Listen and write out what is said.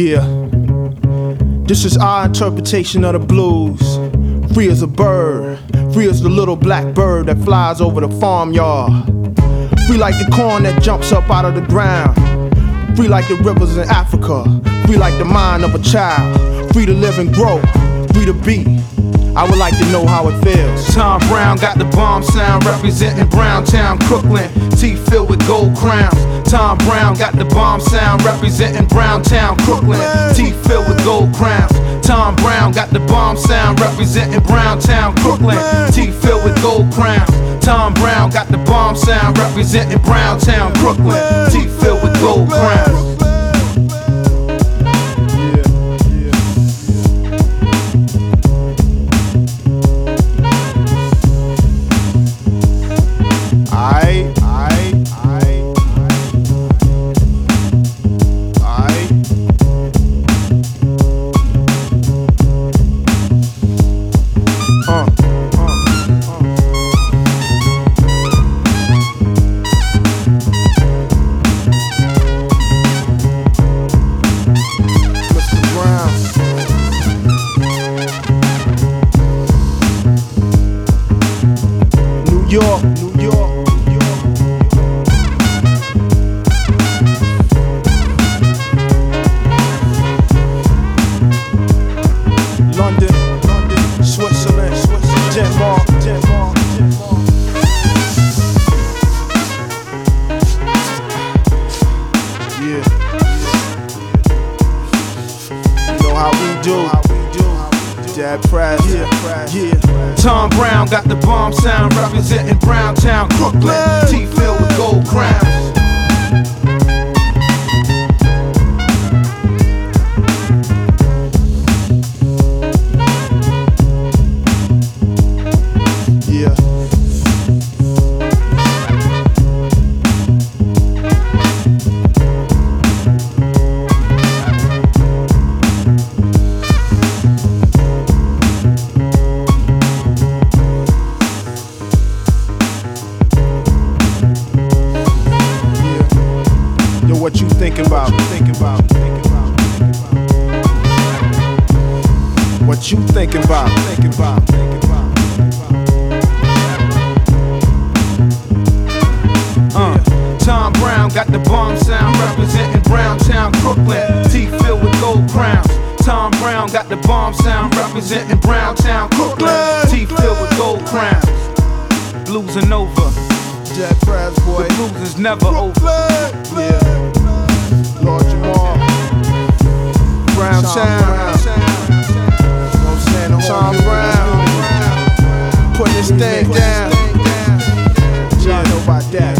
Yeah. This is our interpretation of the blues. Free as a bird, free as the little black bird that flies over the farmyard. Free like the corn that jumps up out of the ground. Free like the rivers in Africa. Free like the mind of a child. Free to live and grow. Free to be. I would like to know how it feels. Tom Browne got the bomb sound representing Browntown, Crooklyn. Teeth filled with gold crowns. Tom Browne got the bomb sound representing Browntown, Crooklyn. Teeth filled with gold crowns. Tom Browne got the bomb sound representing Browntown, Crooklyn. Teeth filled with gold crowns. Tom Browne got the bomb sound representing Browntown, Brooklyn. Teeth filled with gold crowns. York, New York. London, London, Switzerland, Denmark. Yeah. You know how we do. Dad Press, yeah, yeah. Tom Browne got the bomb sound representing Browntown, Crooklyn. Teeth filled with gold What you thinking about? Thinking about? Thinking about? What you thinking about? Thinking about? Thinking about? Uh, Tom Browne got the bomb sound representing Browntown, Crooklyn. Teeth filled with gold crowns. Tom Browne got the bomb sound representing Browntown, Crooklyn. Teeth filled with gold crowns. Blues are over. Jack Press, boy. The blues is never over. Yeah. Lord Jamal, Brown Town, Tom Browne, putting this thing down. Y'all know about that.